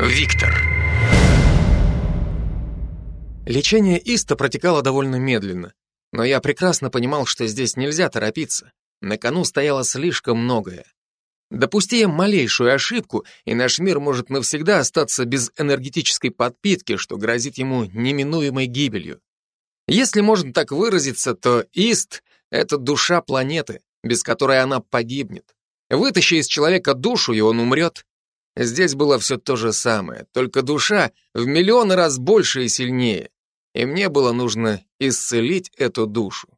Виктор. Лечение Иста протекало довольно медленно, но я прекрасно понимал, что здесь нельзя торопиться. На кону стояло слишком многое. Допусти я малейшую ошибку, и наш мир может навсегда остаться без энергетической подпитки, что грозит ему неминуемой гибелью. Если можно так выразиться, то Ист — это душа планеты, без которой она погибнет. Вытащи из человека душу, и он умрет. Здесь было все то же самое, только душа в миллионы раз больше и сильнее. И мне было нужно исцелить эту душу.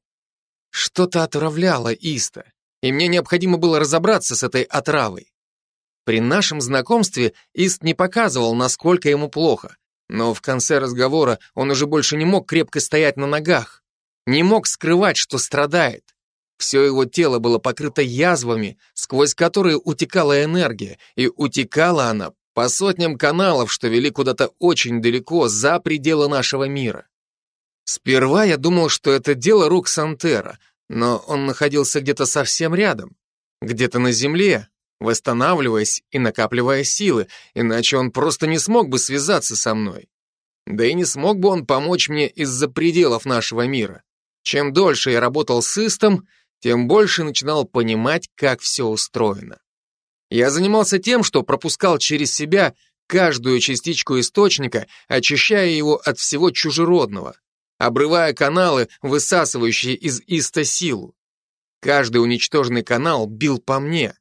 Что-то отравляло Иста и мне необходимо было разобраться с этой отравой. При нашем знакомстве Ист не показывал, насколько ему плохо, но в конце разговора он уже больше не мог крепко стоять на ногах, не мог скрывать, что страдает. Все его тело было покрыто язвами, сквозь которые утекала энергия, и утекала она по сотням каналов, что вели куда-то очень далеко, за пределы нашего мира. Сперва я думал, что это дело рук Сантера, но он находился где-то совсем рядом, где-то на земле, восстанавливаясь и накапливая силы, иначе он просто не смог бы связаться со мной. Да и не смог бы он помочь мне из-за пределов нашего мира. Чем дольше я работал с Истом, тем больше начинал понимать, как все устроено. Я занимался тем, что пропускал через себя каждую частичку источника, очищая его от всего чужеродного обрывая каналы, высасывающие из иста силу. Каждый уничтоженный канал бил по мне,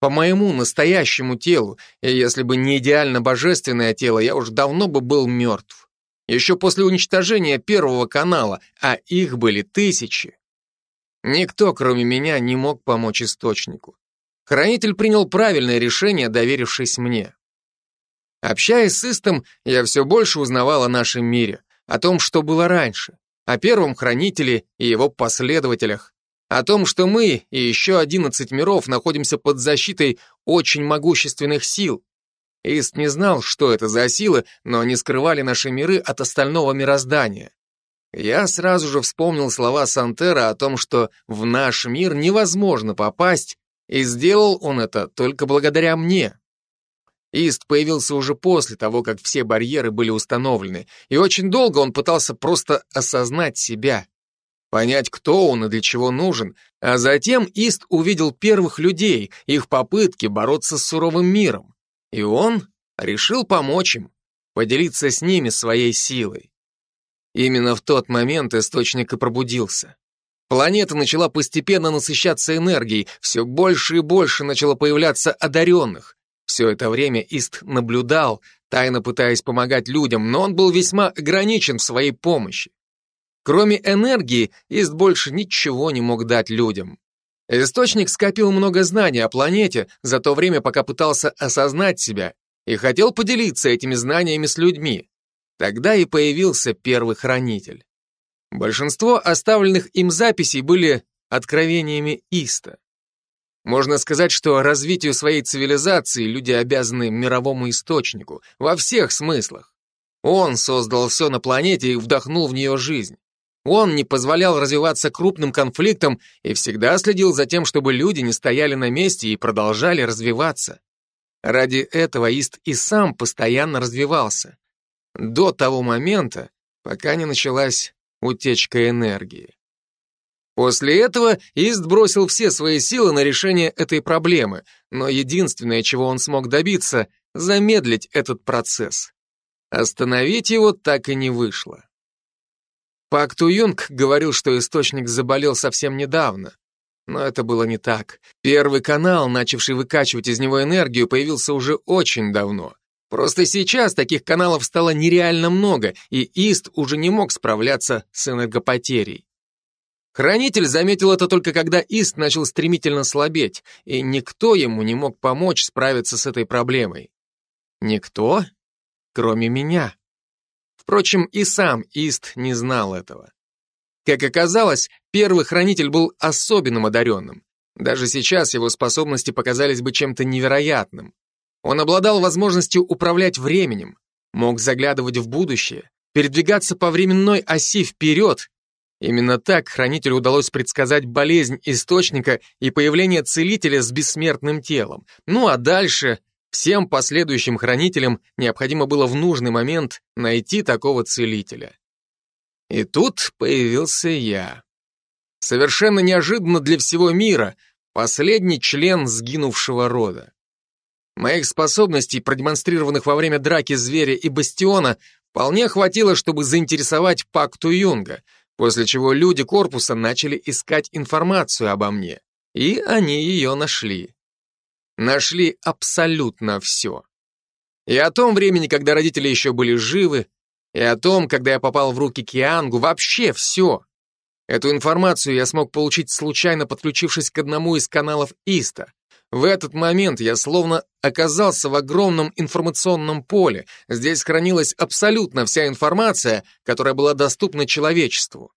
по моему настоящему телу, и если бы не идеально божественное тело, я уж давно бы был мертв. Еще после уничтожения первого канала, а их были тысячи. Никто, кроме меня, не мог помочь источнику. Хранитель принял правильное решение, доверившись мне. Общаясь с Истом, я все больше узнавал о нашем мире, о том, что было раньше, о первом хранителе и его последователях, о том, что мы и еще 11 миров находимся под защитой очень могущественных сил. Ист не знал, что это за силы, но они скрывали наши миры от остального мироздания. Я сразу же вспомнил слова Сантера о том, что в наш мир невозможно попасть, и сделал он это только благодаря мне. Ист появился уже после того, как все барьеры были установлены, и очень долго он пытался просто осознать себя, понять, кто он и для чего нужен, а затем Ист увидел первых людей, их попытки бороться с суровым миром, и он решил помочь им, поделиться с ними своей силой. Именно в тот момент источник и пробудился. Планета начала постепенно насыщаться энергией, все больше и больше начало появляться одаренных, все это время Ист наблюдал, тайно пытаясь помогать людям, но он был весьма ограничен в своей помощи. Кроме энергии, Ист больше ничего не мог дать людям. Источник скопил много знаний о планете за то время, пока пытался осознать себя и хотел поделиться этими знаниями с людьми. Тогда и появился первый хранитель. Большинство оставленных им записей были откровениями Иста. Можно сказать, что развитию своей цивилизации люди обязаны мировому источнику, во всех смыслах. Он создал все на планете и вдохнул в нее жизнь. Он не позволял развиваться крупным конфликтам и всегда следил за тем, чтобы люди не стояли на месте и продолжали развиваться. Ради этого Ист и сам постоянно развивался. До того момента, пока не началась утечка энергии. После этого Ист бросил все свои силы на решение этой проблемы, но единственное, чего он смог добиться, замедлить этот процесс. Остановить его так и не вышло. Пак Ту Юнг говорил, что источник заболел совсем недавно. Но это было не так. Первый канал, начавший выкачивать из него энергию, появился уже очень давно. Просто сейчас таких каналов стало нереально много, и Ист уже не мог справляться с энергопотерей. Хранитель заметил это только когда Ист начал стремительно слабеть, и никто ему не мог помочь справиться с этой проблемой. Никто, кроме меня. Впрочем, и сам Ист не знал этого. Как оказалось, первый хранитель был особенным одаренным. Даже сейчас его способности показались бы чем-то невероятным. Он обладал возможностью управлять временем, мог заглядывать в будущее, передвигаться по временной оси вперед Именно так хранителю удалось предсказать болезнь источника и появление целителя с бессмертным телом. Ну а дальше Всем последующим хранителям необходимо было в нужный момент найти такого целителя. И тут появился я. Совершенно неожиданно для всего мира, последний член сгинувшего рода. Моих способностей, продемонстрированных во время драки зверя и бастиона, вполне хватило, чтобы заинтересовать Пакту Юнга, после чего люди корпуса начали искать информацию обо мне. И они ее нашли. Нашли абсолютно все. И о том времени, когда родители еще были живы, и о том, когда я попал в руки Киангу, вообще все. Эту информацию я смог получить случайно подключившись к одному из каналов Иста. В этот момент я словно оказался в огромном информационном поле. Здесь хранилась абсолютно вся информация, которая была доступна человечеству.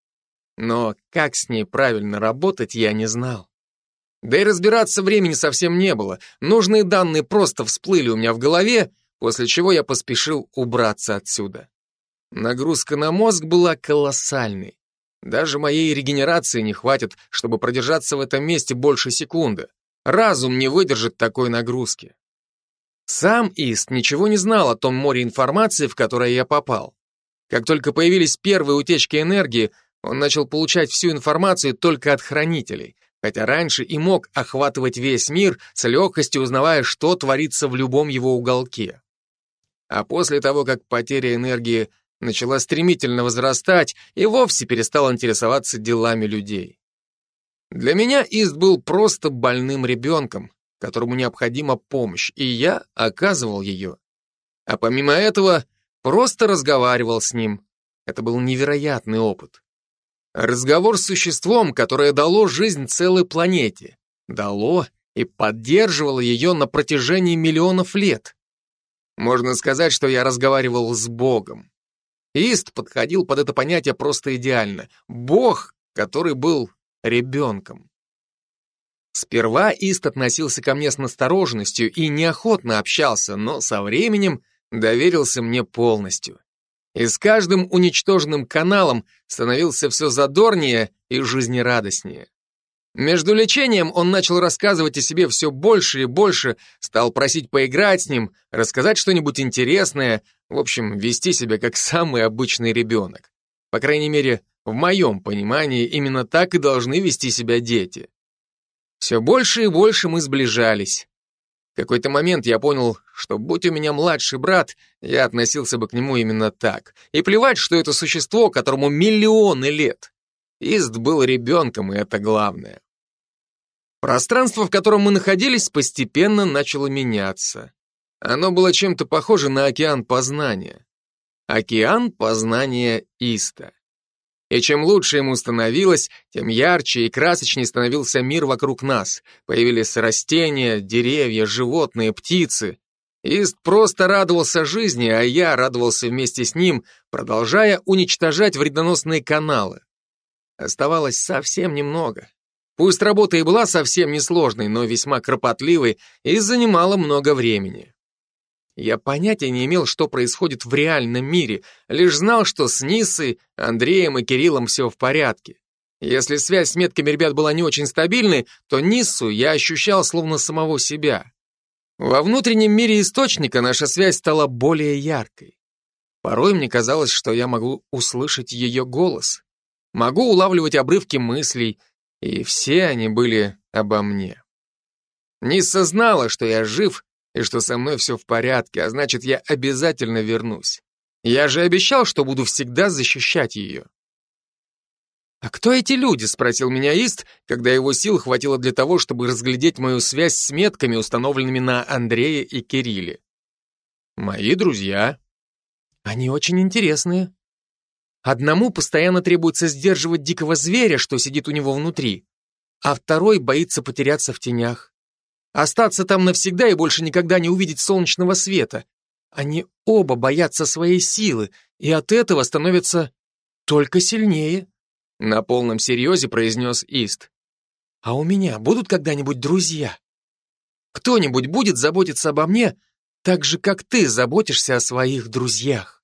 Но как с ней правильно работать, я не знал. Да и разбираться времени совсем не было. Нужные данные просто всплыли у меня в голове, после чего я поспешил убраться отсюда. Нагрузка на мозг была колоссальной. Даже моей регенерации не хватит, чтобы продержаться в этом месте больше секунды. Разум не выдержит такой нагрузки. Сам Ист ничего не знал о том море информации, в которое я попал. Как только появились первые утечки энергии, он начал получать всю информацию только от хранителей, хотя раньше и мог охватывать весь мир, с легкостью узнавая, что творится в любом его уголке. А после того, как потеря энергии начала стремительно возрастать, и вовсе перестал интересоваться делами людей. Для меня Ист был просто больным ребенком, которому необходима помощь, и я оказывал ее. А помимо этого, просто разговаривал с ним. Это был невероятный опыт. Разговор с существом, которое дало жизнь целой планете. Дало и поддерживало ее на протяжении миллионов лет. Можно сказать, что я разговаривал с Богом. Ист подходил под это понятие просто идеально. Бог, который был ребенком. Сперва Ист относился ко мне с настороженностью и неохотно общался, но со временем доверился мне полностью. И с каждым уничтоженным каналом становился все задорнее и жизнерадостнее. Между лечением он начал рассказывать о себе все больше и больше, стал просить поиграть с ним, рассказать что-нибудь интересное, в общем, вести себя как самый обычный ребенок. По крайней мере, в моем понимании, именно так и должны вести себя дети. Все больше и больше мы сближались. В какой-то момент я понял, что будь у меня младший брат, я относился бы к нему именно так. И плевать, что это существо, которому миллионы лет. Ист был ребенком, и это главное. Пространство, в котором мы находились, постепенно начало меняться. Оно было чем-то похоже на океан познания. Океан познания Иста. И чем лучше ему становилось, тем ярче и красочнее становился мир вокруг нас. Появились растения, деревья, животные, птицы. Ист просто радовался жизни, а я радовался вместе с ним, продолжая уничтожать вредоносные каналы. Оставалось совсем немного. Пусть работа и была совсем несложной, но весьма кропотливой и занимала много времени. Я понятия не имел, что происходит в реальном мире, лишь знал, что с Ниссой, Андреем и Кириллом все в порядке. Если связь с метками ребят была не очень стабильной, то Ниссу я ощущал словно самого себя. Во внутреннем мире источника наша связь стала более яркой. Порой мне казалось, что я могу услышать ее голос, могу улавливать обрывки мыслей, и все они были обо мне. Нисса знала, что я жив и что со мной все в порядке, а значит, я обязательно вернусь. Я же обещал, что буду всегда защищать ее. «А кто эти люди?» — спросил меня Ист, когда его сил хватило для того, чтобы разглядеть мою связь с метками, установленными на Андрея и Кирилле. «Мои друзья». «Они очень интересные. Одному постоянно требуется сдерживать дикого зверя, что сидит у него внутри, а второй боится потеряться в тенях. Остаться там навсегда и больше никогда не увидеть солнечного света. Они оба боятся своей силы, и от этого становятся только сильнее. На полном серьезе произнес Ист. А у меня будут когда-нибудь друзья? Кто-нибудь будет заботиться обо мне так же, как ты заботишься о своих друзьях?